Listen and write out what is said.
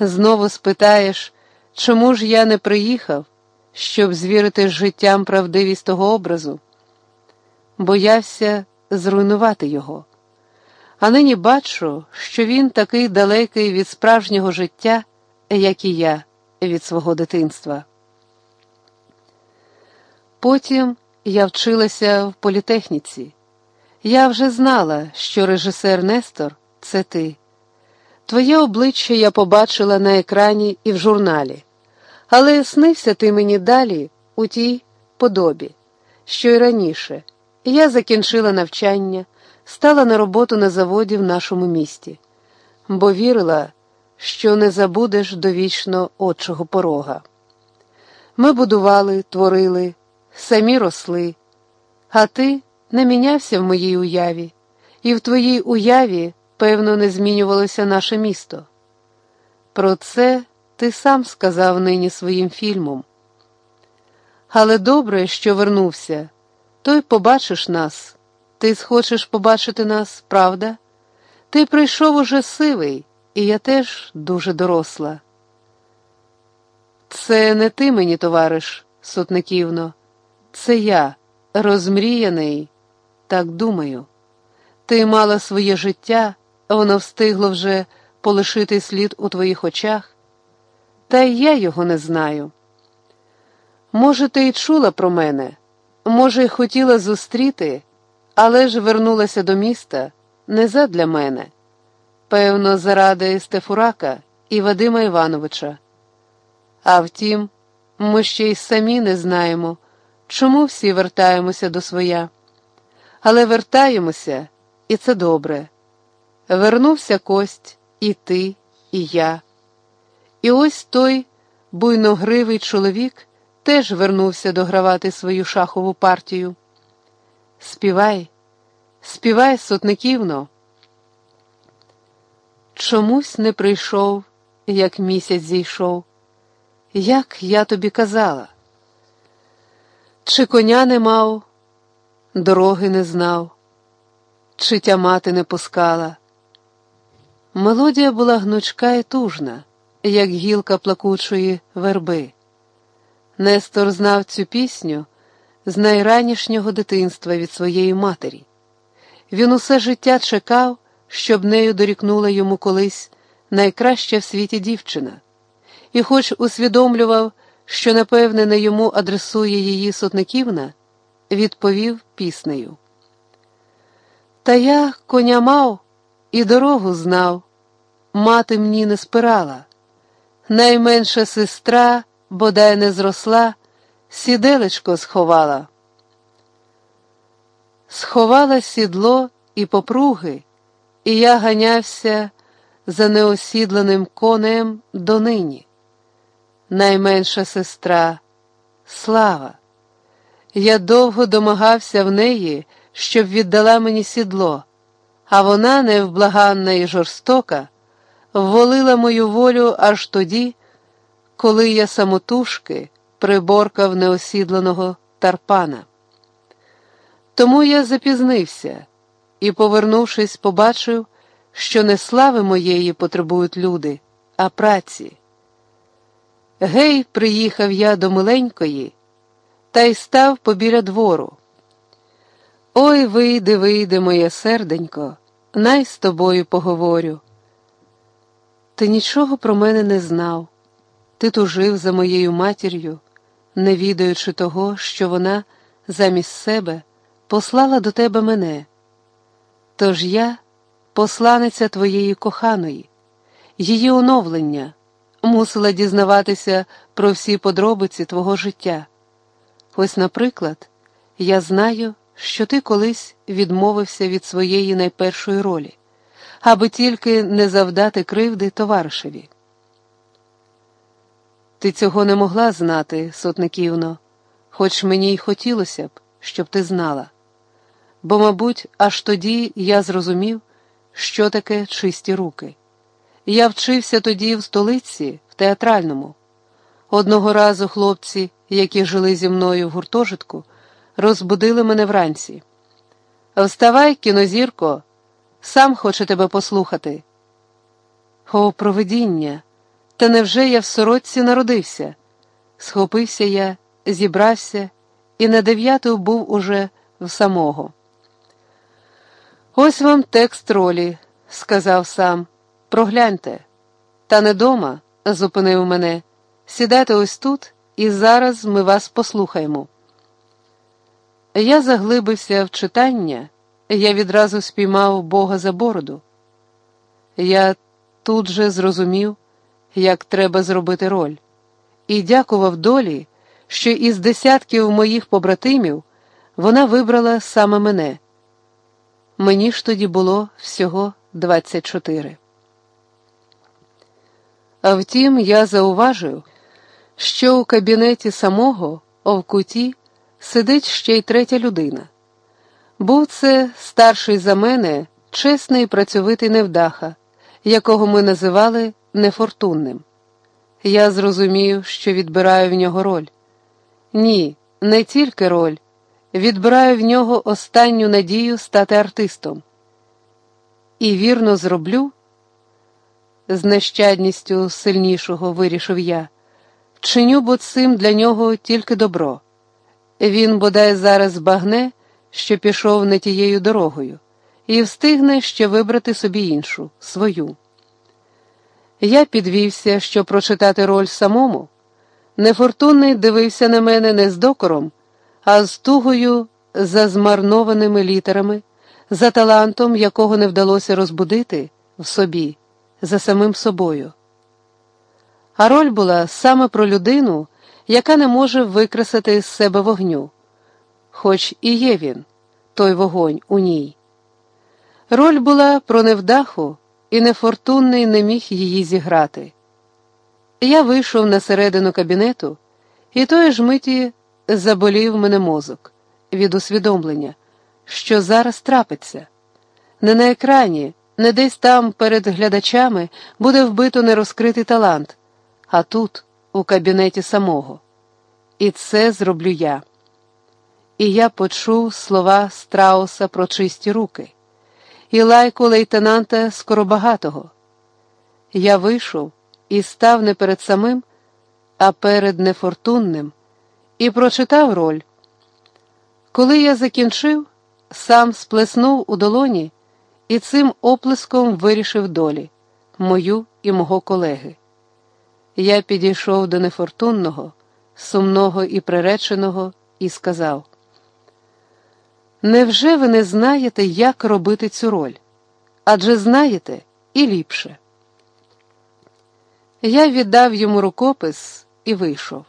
Знову спитаєш, чому ж я не приїхав, щоб звірити з життям правдивість того образу? Боявся зруйнувати його. А нині бачу, що він такий далекий від справжнього життя, як і я від свого дитинства. Потім я вчилася в політехніці. Я вже знала, що режисер Нестор це ти. Твоє обличчя я побачила на екрані і в журналі, але снився ти мені далі у тій подобі, що й раніше. Я закінчила навчання, стала на роботу на заводі в нашому місті, бо вірила, що не забудеш довічно отчого порога. Ми будували, творили, самі росли, а ти не мінявся в моїй уяві, і в твоїй уяві, певно, не змінювалося наше місто. Про це ти сам сказав нині своїм фільмом. Але добре, що вернувся, то й побачиш нас. Ти схочеш побачити нас, правда? Ти прийшов уже сивий, і я теж дуже доросла. Це не ти мені, товариш, Сотниківно, це я, розмріяний, так думаю. Ти мала своє життя, воно встигло вже полишити слід у твоїх очах, та й я його не знаю. Може, ти й чула про мене, може, й хотіла зустріти, але ж вернулася до міста не задля мене, певно, заради Стефурака і Вадима Івановича. А втім, ми ще й самі не знаємо, чому всі вертаємося до своя. Але вертаємося, і це добре. Вернувся кость і ти, і я. І ось той буйногривий чоловік теж вернувся догравати свою шахову партію. Співай, співай, сотниківно. Чомусь не прийшов, як місяць зійшов, як я тобі казала. Чи коня не мав, дороги не знав, чи тямати не пускала. Мелодія була гнучка і тужна, як гілка плакучої верби. Нестор знав цю пісню з найранішнього дитинства від своєї матері. Він усе життя чекав, щоб нею дорікнула йому колись найкраща в світі дівчина, і, хоч усвідомлював, що, напевне, не йому адресує її сотниківна, відповів піснею. Та я коня мав і дорогу знав, мати мені не спирала. Найменша сестра, бодай не зросла, сіделечко сховала. Сховала сідло і попруги, і я ганявся за неосідленим конем донині. Найменша сестра, слава. Я довго домагався в неї, щоб віддала мені сідло, а вона, невблаганна і жорстока, вволила мою волю аж тоді, коли я самотужки приборкав неосідленого тарпана. Тому я запізнився і, повернувшись, побачив, що не слави моєї потребують люди, а праці. Гей, приїхав я до миленької та й став побіля двору. Ой, вийди, вийди, моє серденько, най з тобою поговорю. Ти нічого про мене не знав, ти тужив за моєю матір'ю, не відаючи того, що вона замість себе послала до тебе мене. Тож я, посланиця твоєї коханої, її оновлення, мусила дізнаватися про всі подробиці твого життя. Ось, наприклад, я знаю, що ти колись відмовився від своєї найпершої ролі, аби тільки не завдати кривди товаришеві. Ти цього не могла знати, сотниківно, хоч мені й хотілося б, щоб ти знала. Бо, мабуть, аж тоді я зрозумів, що таке чисті руки. Я вчився тоді в столиці, в театральному. Одного разу хлопці, які жили зі мною в гуртожитку, розбудили мене вранці. Вставай, кінозірко, сам хоче тебе послухати. О, провидіння! Та невже я в сорочці народився? Схопився я, зібрався і на дев'яту був уже в самого. Ось вам текст ролі, сказав сам. Прогляньте. Та не дома, зупинив мене. Сідайте ось тут, і зараз ми вас послухаємо. Я заглибився в читання, я відразу спіймав Бога за бороду. Я тут же зрозумів, як треба зробити роль, і дякував долі, що із десятків моїх побратимів вона вибрала саме мене. Мені ж тоді було всього 24. А втім, я зауважив, що у кабінеті самого в куті сидить ще й третя людина. Був це старший за мене, чесний працьовитий невдаха, якого ми називали нефортунним. Я зрозумів, що відбираю в нього роль. Ні, не тільки роль, відбираю в нього останню надію стати артистом. І вірно зроблю, з нещадністю сильнішого вирішив я, чиню бо цим для нього тільки добро. Він бодай зараз збагне, що пішов не тією дорогою, і встигне ще вибрати собі іншу, свою. Я підвівся, щоб прочитати роль самому. Нефортунний дивився на мене не з докором, а з тугою за змарнованими літерами, за талантом, якого не вдалося розбудити в собі, за самим собою. А роль була саме про людину, яка не може викресати з себе вогню, хоч і є він, той вогонь у ній. Роль була про невдаху, і нефортунний не міг її зіграти. Я вийшов на середину кабінету, і тої ж миті заболів мене мозок від усвідомлення, що зараз трапиться. Не на екрані, не десь там перед глядачами буде вбито нерозкритий талант, а тут, у кабінеті самого. І це зроблю я. І я почув слова страуса про чисті руки, і лайку лейтенанта Скоробагатого. Я вийшов і став не перед самим, а перед нефортунним, і прочитав роль. Коли я закінчив, сам сплеснув у долоні і цим оплеском вирішив долі, мою і мого колеги. Я підійшов до нефортунного, сумного і приреченого, і сказав: Невже ви не знаєте, як робити цю роль? Адже знаєте і ліпше. Я віддав йому рукопис і вийшов.